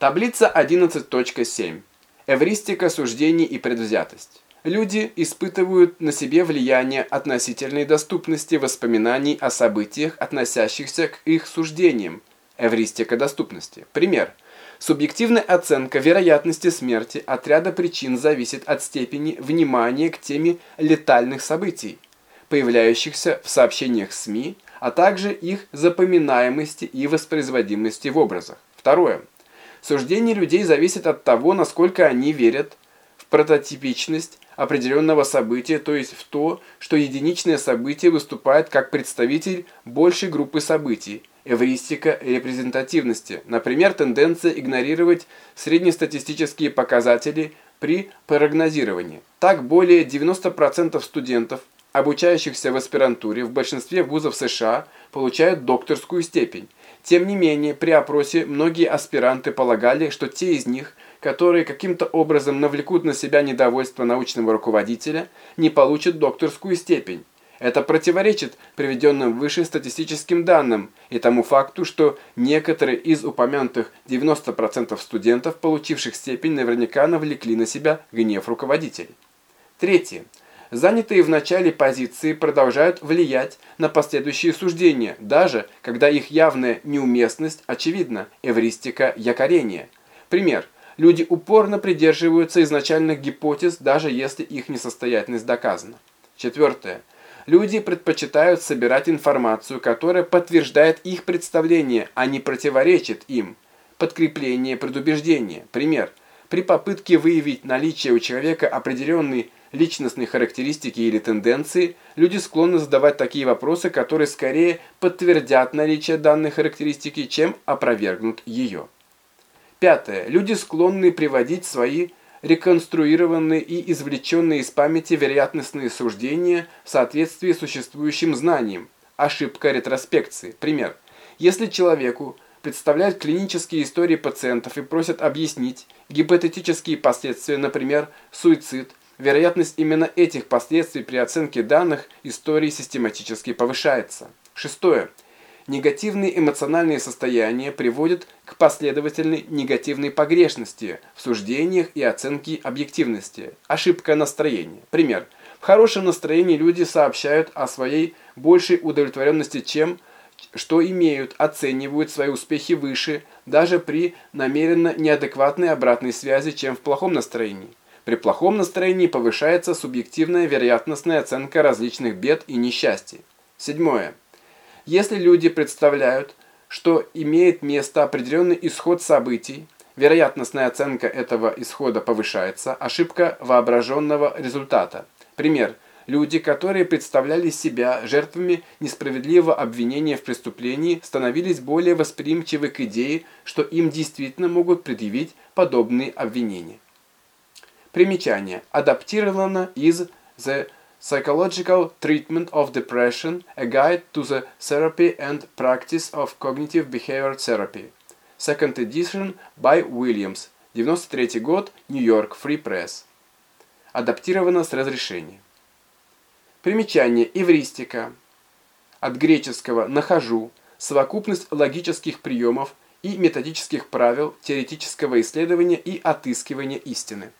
Таблица 11.7. Эвристика суждений и предвзятость. Люди испытывают на себе влияние относительной доступности воспоминаний о событиях, относящихся к их суждениям. Эвристика доступности. Пример. Субъективная оценка вероятности смерти от ряда причин зависит от степени внимания к теме летальных событий, появляющихся в сообщениях СМИ, а также их запоминаемости и воспроизводимости в образах. Второе. Суждение людей зависит от того, насколько они верят в прототипичность определенного события, то есть в то, что единичное событие выступает как представитель большей группы событий, эвристика репрезентативности, например, тенденция игнорировать среднестатистические показатели при прогнозировании. Так, более 90% студентов, обучающихся в аспирантуре в большинстве вузов США, получают докторскую степень, тем не менее, при опросе многие аспиранты полагали, что те из них, которые каким-то образом навлекут на себя недовольство научного руководителя, не получат докторскую степень. Это противоречит приведенным выше статистическим данным и тому факту, что некоторые из упомянутых 90% студентов, получивших степень, наверняка навлекли на себя гнев руководителей. Третье. Занятые в начале позиции продолжают влиять на последующие суждения, даже когда их явная неуместность очевидна, эвристика якорения. Пример. Люди упорно придерживаются изначальных гипотез, даже если их несостоятельность доказана. Четвертое. Люди предпочитают собирать информацию, которая подтверждает их представление, а не противоречит им. Подкрепление предубеждения. Пример. При попытке выявить наличие у человека определенной личностные характеристики или тенденции, люди склонны задавать такие вопросы, которые скорее подтвердят наличие данной характеристики, чем опровергнут ее. Пятое. Люди склонны приводить свои реконструированные и извлеченные из памяти вероятностные суждения в соответствии с существующим знанием. Ошибка ретроспекции. Пример. Если человеку представляют клинические истории пациентов и просят объяснить гипотетические последствия, например, суицид, вероятность именно этих последствий при оценке данных истории систематически повышается. Шестое. Негативные эмоциональные состояния приводят к последовательной негативной погрешности в суждениях и оценке объективности. Ошибка настроения. Пример. В хорошем настроении люди сообщают о своей большей удовлетворенности, чем что имеют, оценивают свои успехи выше, даже при намеренно неадекватной обратной связи, чем в плохом настроении. При плохом настроении повышается субъективная вероятностная оценка различных бед и несчастий. Седьмое. Если люди представляют, что имеет место определенный исход событий, вероятностная оценка этого исхода повышается, ошибка воображенного результата. Пример. Люди, которые представляли себя жертвами несправедливого обвинения в преступлении, становились более восприимчивы к идее, что им действительно могут предъявить подобные обвинения. Примечание. Адаптировано из The Psychological Treatment of Depression, A Guide to the Therapy and Practice of Cognitive Behavior Therapy. Second edition by Williams. 93 год, Нью-Йорк, Free Press. Адаптировано с разрешения. Примечание. Эвристика. От греческого «нахожу» совокупность логических приемов и методических правил теоретического исследования и отыскивания истины.